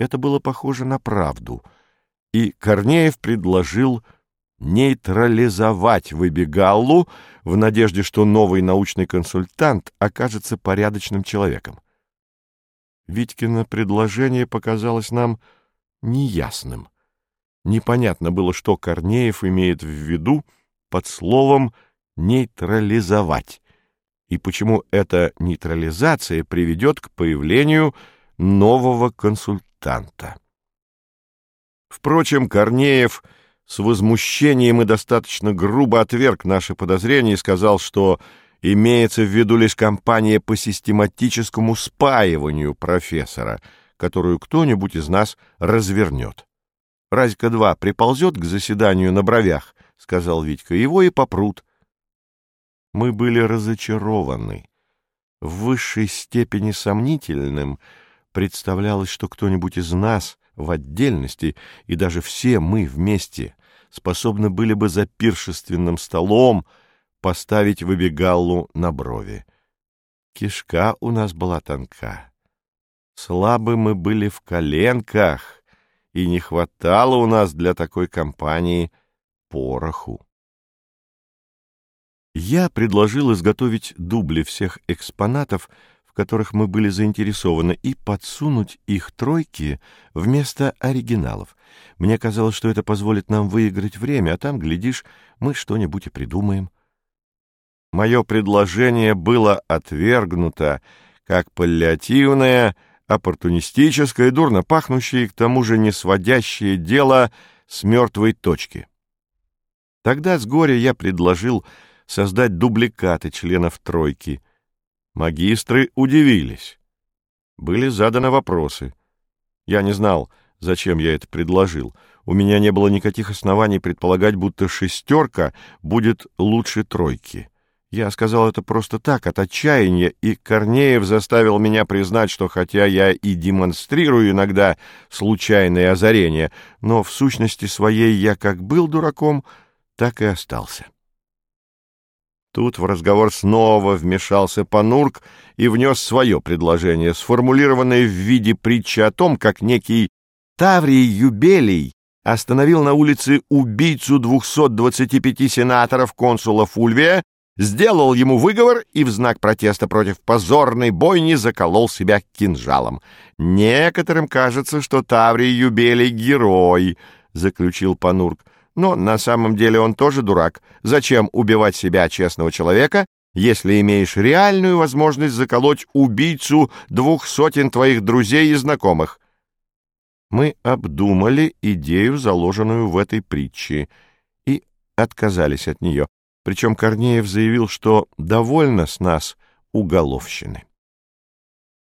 Это было похоже на правду, и Корнеев предложил нейтрализовать выбегаллу в надежде, что новый научный консультант окажется порядочным человеком. Витькино предложение показалось нам неясным. Непонятно было, что Корнеев имеет в виду под словом «нейтрализовать» и почему эта нейтрализация приведет к появлению нового консультанта. Впрочем, Корнеев с возмущением и достаточно грубо отверг наши подозрения и сказал, что имеется в виду лишь кампания по систематическому спаиванию профессора, которую кто-нибудь из нас развернет. «Разька-2 приползет к заседанию на бровях», — сказал Витька, — «его и попрут». Мы были разочарованы. В высшей степени сомнительным представлялось, что кто-нибудь из нас в отдельности, и даже все мы вместе, способны были бы за пиршественным столом поставить выбегаллу на брови. Кишка у нас была тонка. Слабы мы были в коленках, и не хватало у нас для такой компании пороху. Я предложил изготовить дубли всех экспонатов, которых мы были заинтересованы, и подсунуть их тройки вместо оригиналов. Мне казалось, что это позволит нам выиграть время, а там, глядишь, мы что-нибудь и придумаем. Мое предложение было отвергнуто как паллиативное, оппортунистическое, дурно пахнущее и к тому же не сводящее дело с мертвой точки. Тогда с горя я предложил создать дубликаты членов тройки. Магистры удивились. Были заданы вопросы. Я не знал, зачем я это предложил. У меня не было никаких оснований предполагать, будто шестерка будет лучше тройки. Я сказал это просто так, от отчаяния, и Корнеев заставил меня признать, что хотя я и демонстрирую иногда случайные озарения, но в сущности своей я как был дураком, так и остался. Тут в разговор снова вмешался Панурк и внес свое предложение, сформулированное в виде притчи о том, как некий Таврий Юбелий остановил на улице убийцу 225 сенаторов консула Фульвия сделал ему выговор и в знак протеста против позорной бойни заколол себя кинжалом. «Некоторым кажется, что Таврий Юбелий — герой», — заключил Панурк. «Но на самом деле он тоже дурак. Зачем убивать себя, честного человека, если имеешь реальную возможность заколоть убийцу двух сотен твоих друзей и знакомых?» Мы обдумали идею, заложенную в этой притче, и отказались от нее. Причем Корнеев заявил, что довольно с нас уголовщины.